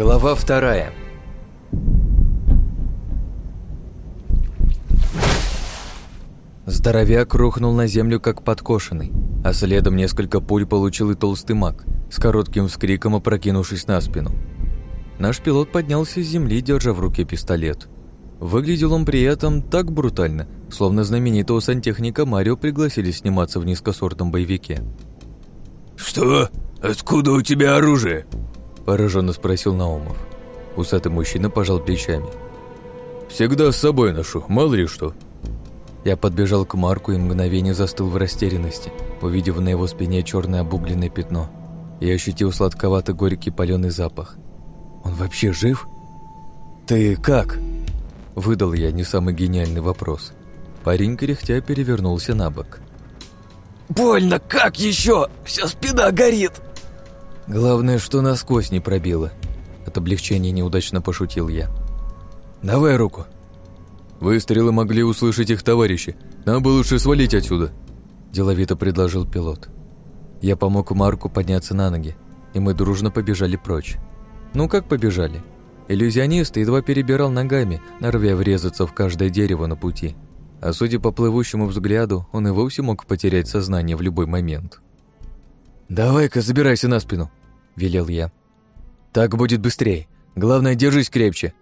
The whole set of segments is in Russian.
Глава вторая. Здоровяк рухнул на землю, как подкошенный, а следом несколько пуль получил и толстый маг, с коротким вскриком опрокинувшись на спину. Наш пилот поднялся с земли, держа в руке пистолет. Выглядел он при этом так брутально, словно знаменитого сантехника Марио пригласили сниматься в низкосортном боевике. «Что? Откуда у тебя оружие?» Пораженно спросил Наумов. Усатый мужчина пожал плечами. «Всегда с собой ношу, мало ли что». Я подбежал к Марку и мгновение застыл в растерянности, увидев на его спине черное обугленное пятно. Я ощутил сладковато-горький паленый запах. «Он вообще жив?» «Ты как?» Выдал я не самый гениальный вопрос. Парень кряхтя перевернулся на бок. «Больно, как еще? Вся спина горит!» Главное, что насквозь не пробило. От облегчения неудачно пошутил я. «Давай руку!» «Выстрелы могли услышать их товарищи. Нам бы лучше свалить отсюда!» Деловито предложил пилот. Я помог Марку подняться на ноги, и мы дружно побежали прочь. Ну как побежали? Иллюзионист едва перебирал ногами, норвя врезаться в каждое дерево на пути. А судя по плывущему взгляду, он и вовсе мог потерять сознание в любой момент. «Давай-ка забирайся на спину!» велел я. «Так будет быстрее. Главное, держись крепче».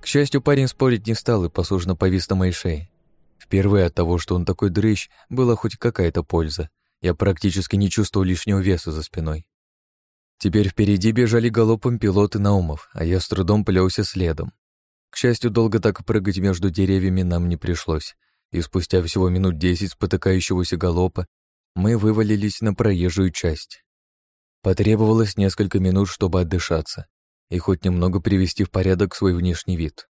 К счастью, парень спорить не стал и послужно повис на моей шее. Впервые от того, что он такой дрыщ, была хоть какая-то польза. Я практически не чувствовал лишнего веса за спиной. Теперь впереди бежали галопом пилоты Наумов, а я с трудом плелся следом. К счастью, долго так прыгать между деревьями нам не пришлось, и спустя всего минут десять спотыкающегося галопа мы вывалились на проезжую часть. Потребовалось несколько минут, чтобы отдышаться и хоть немного привести в порядок свой внешний вид.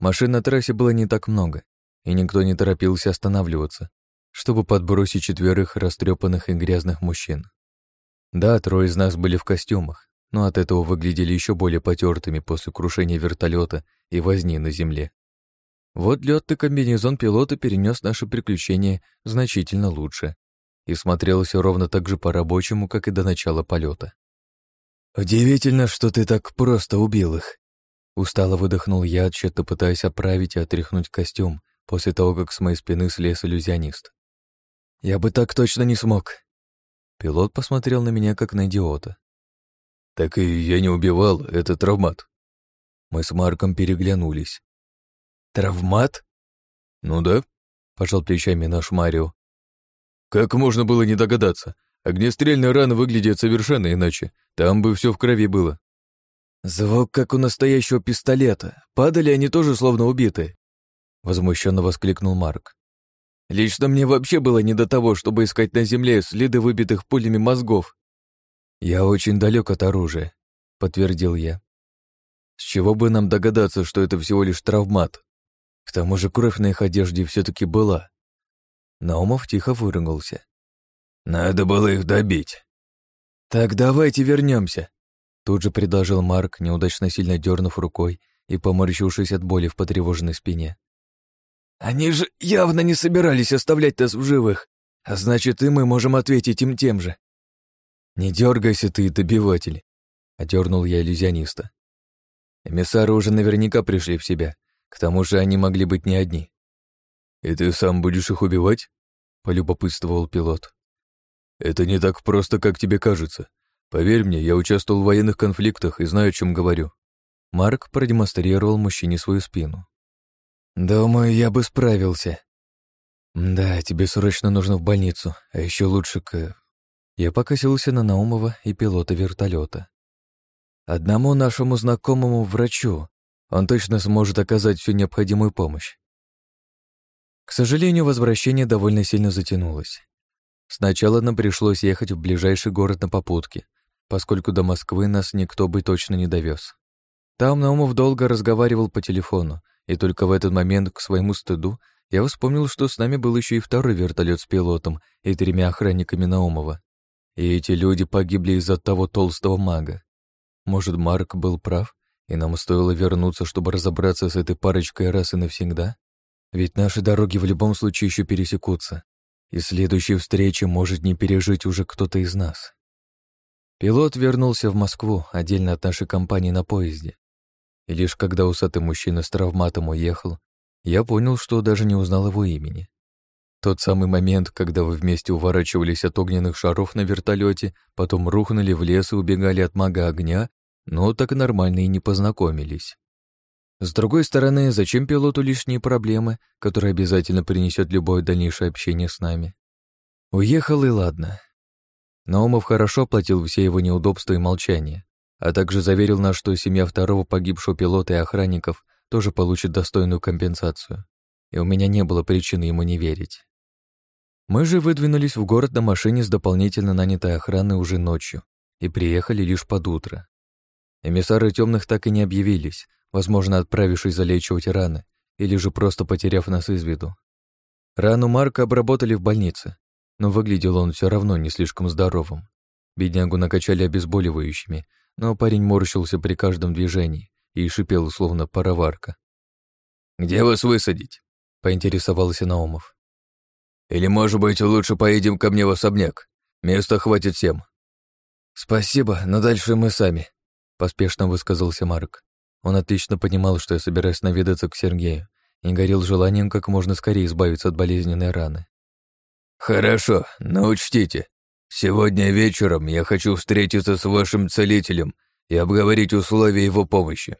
Машин на трассе было не так много, и никто не торопился останавливаться, чтобы подбросить четверых растрепанных и грязных мужчин. Да, трое из нас были в костюмах, но от этого выглядели еще более потертыми после крушения вертолета и возни на земле. Вот лётный комбинезон пилота перенес наше приключение значительно лучше и смотрелось ровно так же по-рабочему, как и до начала полета. «Удивительно, что ты так просто убил их!» Устало выдохнул я, отчета пытаясь оправить и отряхнуть костюм после того, как с моей спины слез иллюзионист. «Я бы так точно не смог!» Пилот посмотрел на меня, как на идиота. «Так и я не убивал, это травмат». Мы с Марком переглянулись. «Травмат?» «Ну да», — пожал плечами наш Марио, как можно было не догадаться? Огнестрельная рана выглядит совершенно иначе. Там бы все в крови было. Звук, как у настоящего пистолета. Падали они тоже словно убитые. Возмущенно воскликнул Марк. Лично мне вообще было не до того, чтобы искать на земле следы выбитых пулями мозгов. Я очень далек от оружия, подтвердил я. С чего бы нам догадаться, что это всего лишь травмат? К тому же кровь на их одежде все-таки была. Наумов тихо выругался. «Надо было их добить». «Так давайте вернемся», — тут же предложил Марк, неудачно сильно дернув рукой и поморщившись от боли в потревоженной спине. «Они же явно не собирались оставлять нас в живых, а значит, и мы можем ответить им тем же». «Не дергайся ты, добиватель», — одернул я иллюзиониста. Эмиссары уже наверняка пришли в себя, к тому же они могли быть не одни. «И ты сам будешь их убивать?» — полюбопытствовал пилот. «Это не так просто, как тебе кажется. Поверь мне, я участвовал в военных конфликтах и знаю, о чем говорю». Марк продемонстрировал мужчине свою спину. «Думаю, я бы справился». «Да, тебе срочно нужно в больницу, а еще лучше к...» Я покосился на Наумова и пилота вертолета. «Одному нашему знакомому врачу он точно сможет оказать всю необходимую помощь. К сожалению, возвращение довольно сильно затянулось. Сначала нам пришлось ехать в ближайший город на попутке, поскольку до Москвы нас никто бы точно не довез. Там Наумов долго разговаривал по телефону, и только в этот момент, к своему стыду, я вспомнил, что с нами был еще и второй вертолет с пилотом и тремя охранниками Наумова. И эти люди погибли из-за того толстого мага. Может, Марк был прав, и нам стоило вернуться, чтобы разобраться с этой парочкой раз и навсегда? Ведь наши дороги в любом случае еще пересекутся, и следующей встречи может не пережить уже кто-то из нас. Пилот вернулся в Москву отдельно от нашей компании на поезде. И лишь когда усатый мужчина с травматом уехал, я понял, что даже не узнал его имени. Тот самый момент, когда вы вместе уворачивались от огненных шаров на вертолете, потом рухнули в лес и убегали от мага огня, но так нормально и не познакомились. С другой стороны, зачем пилоту лишние проблемы, которые обязательно принесет любое дальнейшее общение с нами? Уехал и ладно. Наумов хорошо платил все его неудобства и молчание, а также заверил нас, что семья второго погибшего пилота и охранников тоже получит достойную компенсацию, и у меня не было причины ему не верить. Мы же выдвинулись в город на машине с дополнительно нанятой охраной уже ночью и приехали лишь под утро. Эмиссары темных так и не объявились, возможно, отправившись за раны, или же просто потеряв нас из виду. Рану Марка обработали в больнице, но выглядел он все равно не слишком здоровым. Беднягу накачали обезболивающими, но парень морщился при каждом движении и шипел, словно пароварка. «Где вас высадить?» — поинтересовался Наумов. «Или, может быть, лучше поедем ко мне в особняк? Места хватит всем». «Спасибо, но дальше мы сами», — поспешно высказался Марк. Он отлично понимал, что я собираюсь наведаться к Сергею, и горел желанием как можно скорее избавиться от болезненной раны. «Хорошо, но учтите, сегодня вечером я хочу встретиться с вашим целителем и обговорить условия его помощи».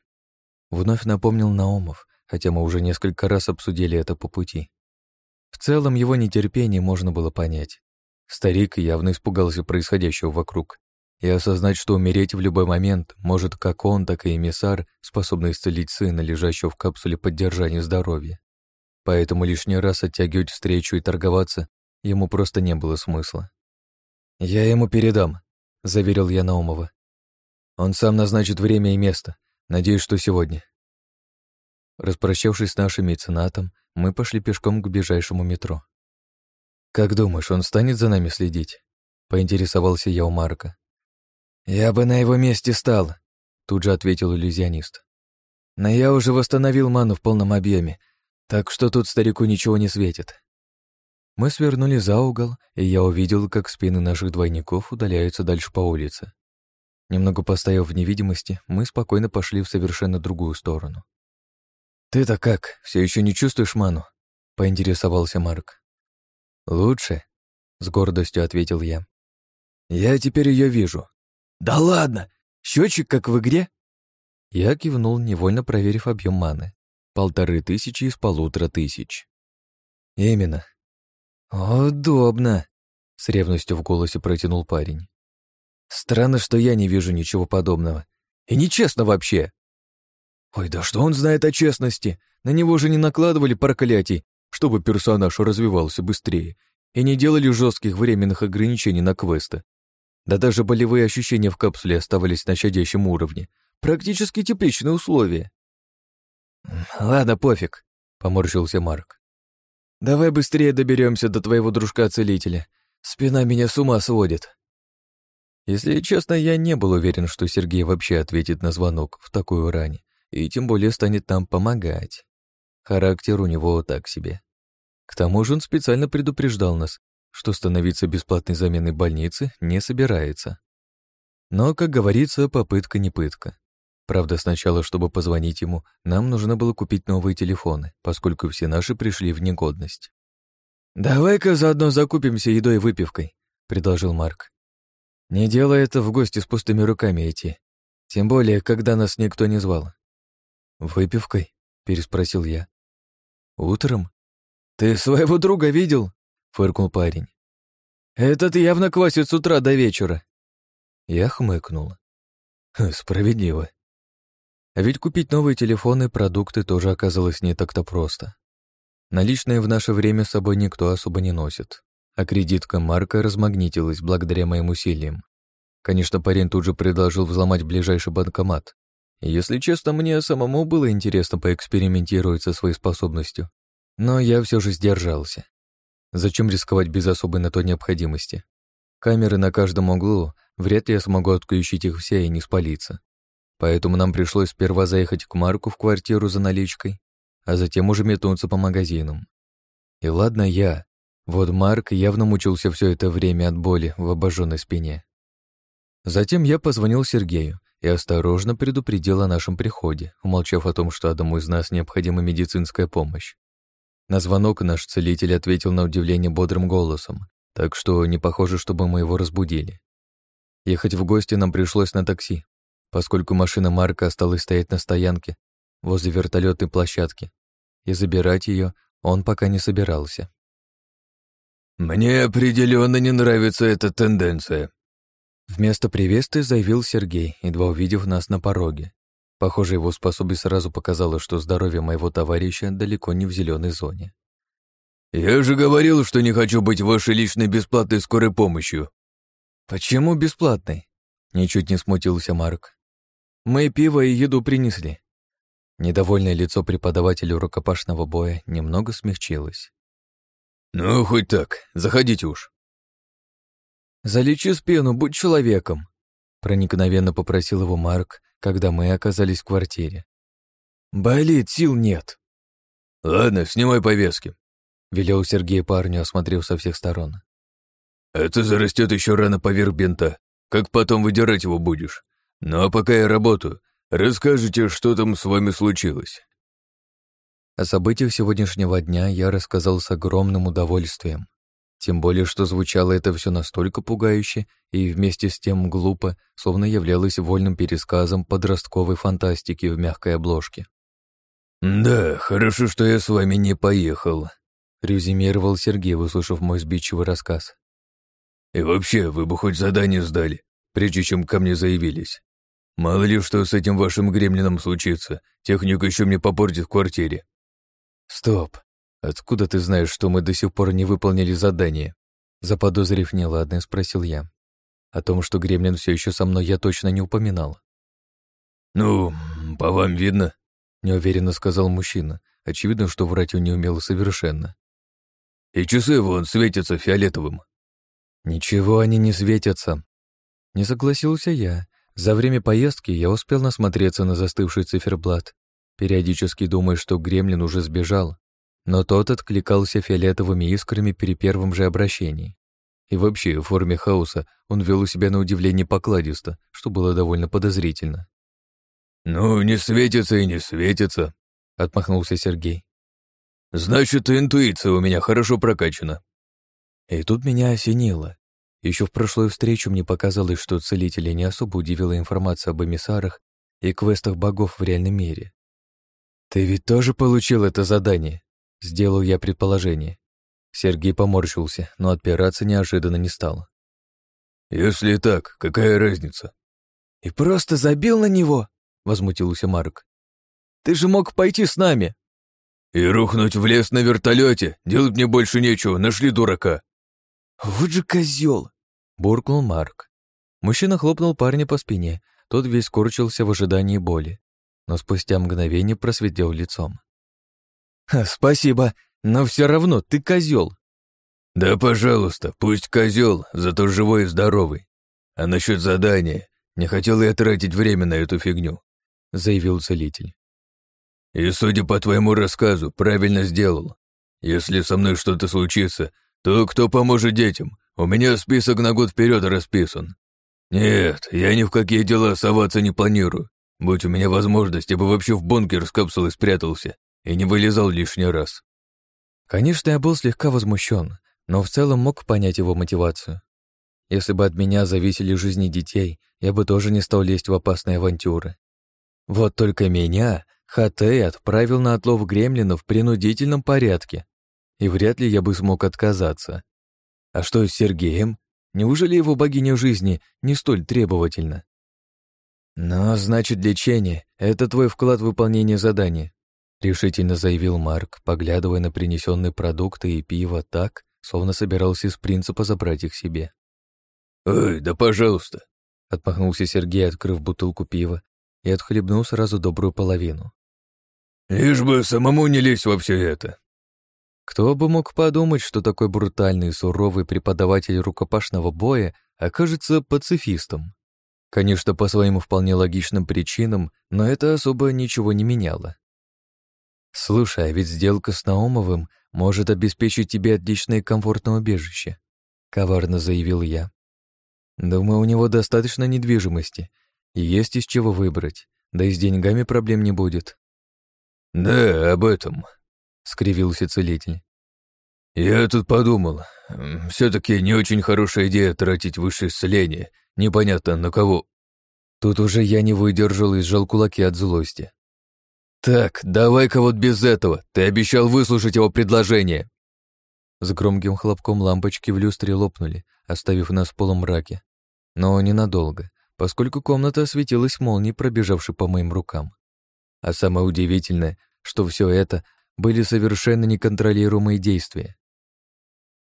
Вновь напомнил Наумов, хотя мы уже несколько раз обсудили это по пути. В целом его нетерпение можно было понять. Старик явно испугался происходящего вокруг и осознать, что умереть в любой момент может как он, так и эмиссар, способный исцелить сына, лежащего в капсуле поддержания здоровья. Поэтому лишний раз оттягивать встречу и торговаться ему просто не было смысла. «Я ему передам», — заверил я Наумова. «Он сам назначит время и место. Надеюсь, что сегодня». Распрощавшись с нашим меценатом, мы пошли пешком к ближайшему метро. «Как думаешь, он станет за нами следить?» — поинтересовался я у Марка. «Я бы на его месте стал», — тут же ответил иллюзионист. «Но я уже восстановил ману в полном объеме, так что тут старику ничего не светит». Мы свернули за угол, и я увидел, как спины наших двойников удаляются дальше по улице. Немного постояв в невидимости, мы спокойно пошли в совершенно другую сторону. «Ты-то как? Все еще не чувствуешь ману?» — поинтересовался Марк. «Лучше», — с гордостью ответил я. «Я теперь ее вижу. «Да ладно! Счетчик как в игре?» Я кивнул, невольно проверив объем маны. Полторы тысячи из полутора тысяч. «Именно». «Удобно», — с ревностью в голосе протянул парень. «Странно, что я не вижу ничего подобного. И нечестно вообще». «Ой, да что он знает о честности? На него же не накладывали проклятий, чтобы персонаж развивался быстрее, и не делали жестких временных ограничений на квесты. Да даже болевые ощущения в капсуле оставались на щадящем уровне. Практически типичные условия. «Ладно, пофиг», — поморщился Марк. «Давай быстрее доберемся до твоего дружка-целителя. Спина меня с ума сводит». Если честно, я не был уверен, что Сергей вообще ответит на звонок в такую рань и тем более станет нам помогать. Характер у него так себе. К тому же он специально предупреждал нас, что становиться бесплатной заменой больницы не собирается. Но, как говорится, попытка не пытка. Правда, сначала, чтобы позвонить ему, нам нужно было купить новые телефоны, поскольку все наши пришли в негодность. «Давай-ка заодно закупимся едой и выпивкой», — предложил Марк. «Не дело это в гости с пустыми руками идти. Тем более, когда нас никто не звал». «Выпивкой?» — переспросил я. «Утром?» «Ты своего друга видел?» — фыркнул парень. Этот явно квасит с утра до вечера». Я хмыкнула. «Справедливо». А Ведь купить новые телефоны и продукты тоже оказалось не так-то просто. Наличные в наше время с собой никто особо не носит, а кредитка Марка размагнитилась благодаря моим усилиям. Конечно, парень тут же предложил взломать ближайший банкомат. Если честно, мне самому было интересно поэкспериментировать со своей способностью. Но я все же сдержался. Зачем рисковать без особой на то необходимости? Камеры на каждом углу, вряд ли я смогу отключить их все и не спалиться. Поэтому нам пришлось сперва заехать к Марку в квартиру за наличкой, а затем уже метнуться по магазинам. И ладно я, вот Марк явно мучился все это время от боли в обожженной спине. Затем я позвонил Сергею и осторожно предупредил о нашем приходе, умолчав о том, что одному из нас необходима медицинская помощь. На звонок наш целитель ответил на удивление бодрым голосом, так что не похоже, чтобы мы его разбудили. Ехать в гости нам пришлось на такси, поскольку машина Марка осталась стоять на стоянке возле вертолетной площадки, и забирать ее он пока не собирался. «Мне определенно не нравится эта тенденция», Вместо приветствия заявил Сергей, едва увидев нас на пороге. Похоже, его способность сразу показала, что здоровье моего товарища далеко не в зеленой зоне. «Я же говорил, что не хочу быть вашей личной бесплатной скорой помощью». «Почему бесплатной?» — ничуть не смутился Марк. «Мы пиво и еду принесли». Недовольное лицо преподавателя рукопашного боя немного смягчилось. «Ну, хоть так. Заходите уж». «Залечи спину, будь человеком», — проникновенно попросил его Марк, когда мы оказались в квартире. «Болит, сил нет». «Ладно, снимай повязки», — велел Сергей парню, осмотрев со всех сторон. «Это зарастет еще рано поверх бинта. Как потом выдирать его будешь? Ну а пока я работаю, расскажите, что там с вами случилось». О событиях сегодняшнего дня я рассказал с огромным удовольствием. Тем более, что звучало это все настолько пугающе и вместе с тем глупо, словно являлось вольным пересказом подростковой фантастики в мягкой обложке. «Да, хорошо, что я с вами не поехал», — резюмировал Сергей, выслушав мой сбивчивый рассказ. «И вообще, вы бы хоть задание сдали, прежде чем ко мне заявились. Мало ли что с этим вашим гремлином случится, техника еще мне попортит в квартире». «Стоп, «Откуда ты знаешь, что мы до сих пор не выполнили задание?» Заподозрив неладное, спросил я. О том, что гремлин все еще со мной, я точно не упоминал. «Ну, по вам видно», — неуверенно сказал мужчина. Очевидно, что врать он не умел совершенно. «И часы вон светятся фиолетовым». «Ничего они не светятся». Не согласился я. За время поездки я успел насмотреться на застывший циферблат, периодически думая, что гремлин уже сбежал, но тот откликался фиолетовыми искрами при первом же обращении. И вообще, в форме хаоса он вел себя на удивление покладисто, что было довольно подозрительно. «Ну, не светится и не светится», — отмахнулся Сергей. «Значит, интуиция у меня хорошо прокачана». И тут меня осенило. Еще в прошлую встречу мне показалось, что целителя не особо удивила информация об эмиссарах и квестах богов в реальном мире. «Ты ведь тоже получил это задание?» Сделал я предположение. Сергей поморщился, но отпираться неожиданно не стало. «Если так, какая разница?» «И просто забил на него!» — возмутился Марк. «Ты же мог пойти с нами!» «И рухнуть в лес на вертолете. Делать мне больше нечего, нашли дурака!» «Вот же козел! буркнул Марк. Мужчина хлопнул парня по спине, тот весь корчился в ожидании боли, но спустя мгновение просветел лицом. «Спасибо, но все равно ты козел. «Да, пожалуйста, пусть козел, зато живой и здоровый. А насчет задания, не хотел я тратить время на эту фигню», — заявил целитель. «И, судя по твоему рассказу, правильно сделал. Если со мной что-то случится, то кто поможет детям? У меня список на год вперед расписан. Нет, я ни в какие дела соваться не планирую. Будь у меня возможность, я бы вообще в бункер с капсулой спрятался и не вылезал лишний раз. Конечно, я был слегка возмущен, но в целом мог понять его мотивацию. Если бы от меня зависели жизни детей, я бы тоже не стал лезть в опасные авантюры. Вот только меня Хатей отправил на отлов гремлинов в принудительном порядке, и вряд ли я бы смог отказаться. А что с Сергеем? Неужели его богиня жизни не столь требовательна? «Ну, значит, лечение — это твой вклад в выполнение задания», решительно заявил Марк, поглядывая на принесенные продукты и пиво так, словно собирался из принципа забрать их себе. «Эй, да пожалуйста!» — отмахнулся Сергей, открыв бутылку пива, и отхлебнул сразу добрую половину. «Лишь бы самому не лезть во все это!» Кто бы мог подумать, что такой брутальный и суровый преподаватель рукопашного боя окажется пацифистом. Конечно, по своим вполне логичным причинам, но это особо ничего не меняло. Слушай, ведь сделка с Наумовым может обеспечить тебе отличное и комфортное убежище, коварно заявил я. Думаю, у него достаточно недвижимости, и есть из чего выбрать, да и с деньгами проблем не будет. Да, об этом, скривился целитель. «Я тут подумал, все таки не очень хорошая идея тратить высшее исцеление, непонятно на кого». Тут уже я не выдержал и сжал кулаки от злости. «Так, давай-ка вот без этого. Ты обещал выслушать его предложение». С громким хлопком лампочки в люстре лопнули, оставив нас в полумраке. Но ненадолго, поскольку комната осветилась молнией, пробежавшей по моим рукам. А самое удивительное, что все это были совершенно неконтролируемые действия.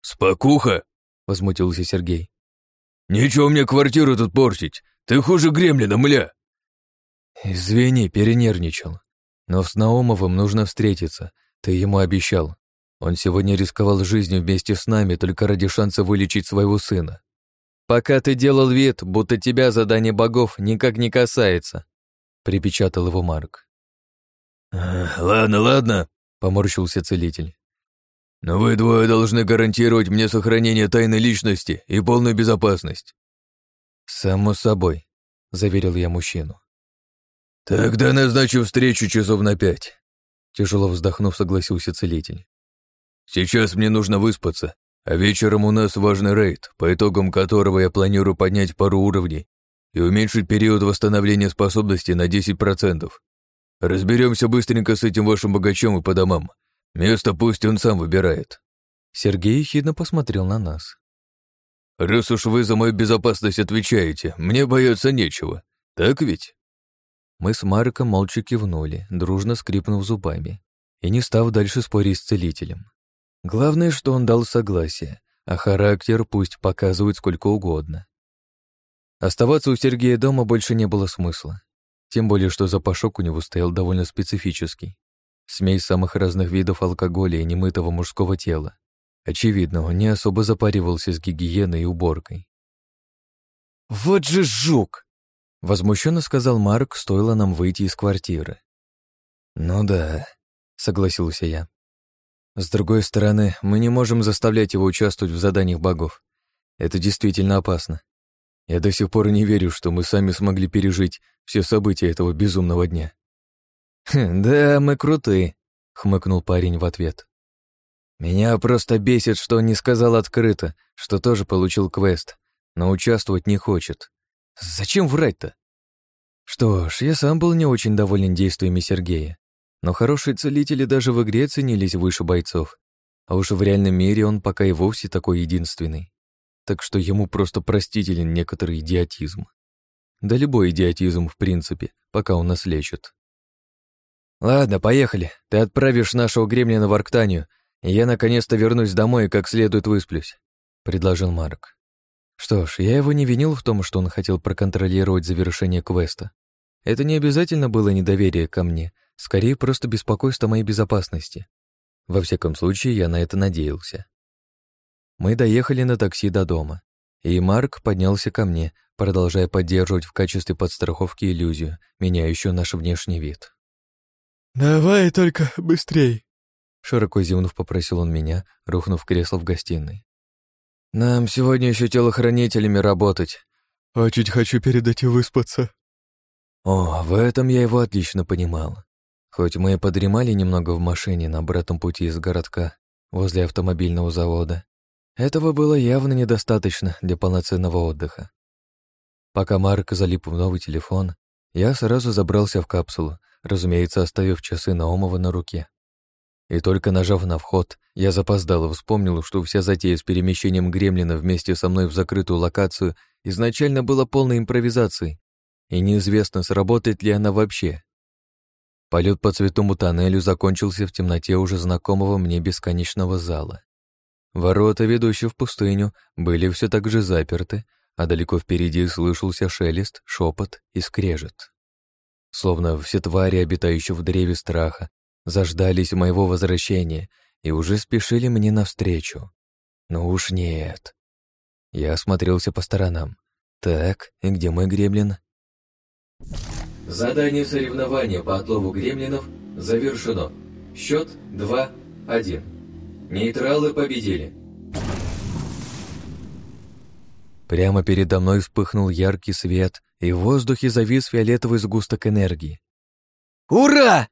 «Спокуха!» — возмутился Сергей. «Нечего мне квартиру тут портить! Ты хуже гремлина, мля!» «Извини, перенервничал», но с Наумовым нужно встретиться. Ты ему обещал. Он сегодня рисковал жизнью вместе с нами только ради шанса вылечить своего сына. Пока ты делал вид, будто тебя задание богов никак не касается, припечатал его Марк. Ладно, ладно, поморщился целитель. Но вы двое должны гарантировать мне сохранение тайны личности и полную безопасность. Само собой, заверил я мужчину. «Тогда назначу встречу часов на пять», — тяжело вздохнув, согласился целитель. «Сейчас мне нужно выспаться, а вечером у нас важный рейд, по итогам которого я планирую поднять пару уровней и уменьшить период восстановления способности на 10%. Разберемся быстренько с этим вашим богачом и по домам. Место пусть он сам выбирает». Сергей хидно посмотрел на нас. «Раз уж вы за мою безопасность отвечаете, мне бояться нечего, так ведь?» Мы с Мариком молча кивнули, дружно скрипнув зубами, и не став дальше спорить с целителем. Главное, что он дал согласие, а характер пусть показывает сколько угодно. Оставаться у Сергея дома больше не было смысла. Тем более, что запашок у него стоял довольно специфический. Смесь самых разных видов алкоголя и немытого мужского тела. Очевидно, он не особо запаривался с гигиеной и уборкой. «Вот же жук!» Возмущенно сказал Марк, стоило нам выйти из квартиры. «Ну да», — согласился я. «С другой стороны, мы не можем заставлять его участвовать в заданиях богов. Это действительно опасно. Я до сих пор не верю, что мы сами смогли пережить все события этого безумного дня». «Хм, «Да, мы крутые», — хмыкнул парень в ответ. «Меня просто бесит, что он не сказал открыто, что тоже получил квест, но участвовать не хочет. Зачем врать-то? Что ж, я сам был не очень доволен действиями Сергея. Но хорошие целители даже в игре ценились выше бойцов. А уж в реальном мире он пока и вовсе такой единственный. Так что ему просто простителен некоторый идиотизм. Да любой идиотизм, в принципе, пока он нас лечит. «Ладно, поехали. Ты отправишь нашего гремлина в Арктанию, и я наконец-то вернусь домой и как следует высплюсь», — предложил Марк. Что ж, я его не винил в том, что он хотел проконтролировать завершение квеста. Это не обязательно было недоверие ко мне, скорее просто беспокойство моей безопасности. Во всяком случае, я на это надеялся. Мы доехали на такси до дома, и Марк поднялся ко мне, продолжая поддерживать в качестве подстраховки иллюзию, меняющую наш внешний вид. «Давай только быстрей!» Широко зевнув, попросил он меня, рухнув кресло в гостиной. Нам сегодня еще телохранителями работать. А Очень хочу передать и выспаться. О, в этом я его отлично понимал. Хоть мы и подремали немного в машине на обратном пути из городка, возле автомобильного завода, этого было явно недостаточно для полноценного отдыха. Пока Марк залип в новый телефон, я сразу забрался в капсулу, разумеется, оставив часы Наумова на руке. И только нажав на вход, я запоздало вспомнил, что вся затея с перемещением гремлина вместе со мной в закрытую локацию изначально была полной импровизацией, и неизвестно, сработает ли она вообще. Полет по цветному тоннелю закончился в темноте уже знакомого мне бесконечного зала. Ворота, ведущие в пустыню, были все так же заперты, а далеко впереди слышался шелест, шепот и скрежет. Словно все твари, обитающие в древе страха, заждались моего возвращения и уже спешили мне навстречу. Но уж нет. Я осмотрелся по сторонам. Так, и где мой гремлин? Задание соревнования по отлову гремлинов завершено. Счет 2-1. Нейтралы победили. Прямо передо мной вспыхнул яркий свет, и в воздухе завис фиолетовый сгусток энергии. «Ура!»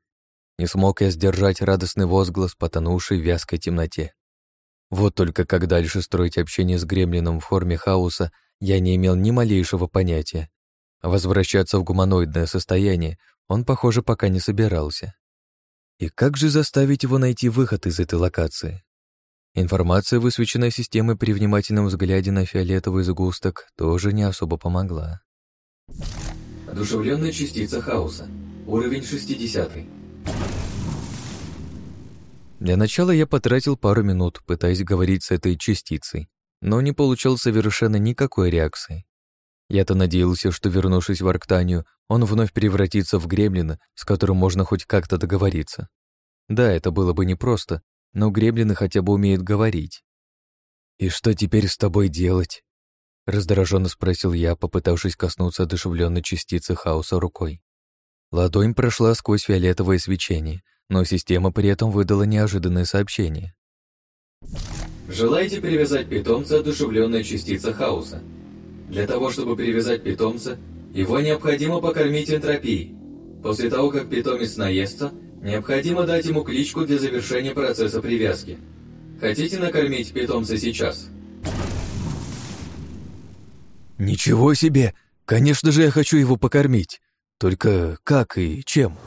Не смог я сдержать радостный возглас, потонувший в вязкой темноте. Вот только как дальше строить общение с гремлином в форме хаоса, я не имел ни малейшего понятия. Возвращаться в гуманоидное состояние он, похоже, пока не собирался. И как же заставить его найти выход из этой локации? Информация, высвеченная системой при внимательном взгляде на фиолетовый сгусток, тоже не особо помогла. Одушевленная частица хаоса. Уровень 60. -й. Для начала я потратил пару минут, пытаясь говорить с этой частицей, но не получал совершенно никакой реакции. Я-то надеялся, что, вернувшись в Арктанию, он вновь превратится в гремлина, с которым можно хоть как-то договориться. Да, это было бы непросто, но гремлины хотя бы умеют говорить. «И что теперь с тобой делать?» — раздраженно спросил я, попытавшись коснуться одушевленной частицы хаоса рукой. Ладонь прошла сквозь фиолетовое свечение, но система при этом выдала неожиданное сообщение. Желаете привязать питомца одушевленная частица хаоса? Для того, чтобы привязать питомца, его необходимо покормить энтропией. После того, как питомец наестся, необходимо дать ему кличку для завершения процесса привязки. Хотите накормить питомца сейчас? Ничего себе! Конечно же, я хочу его покормить. Только как и чем?»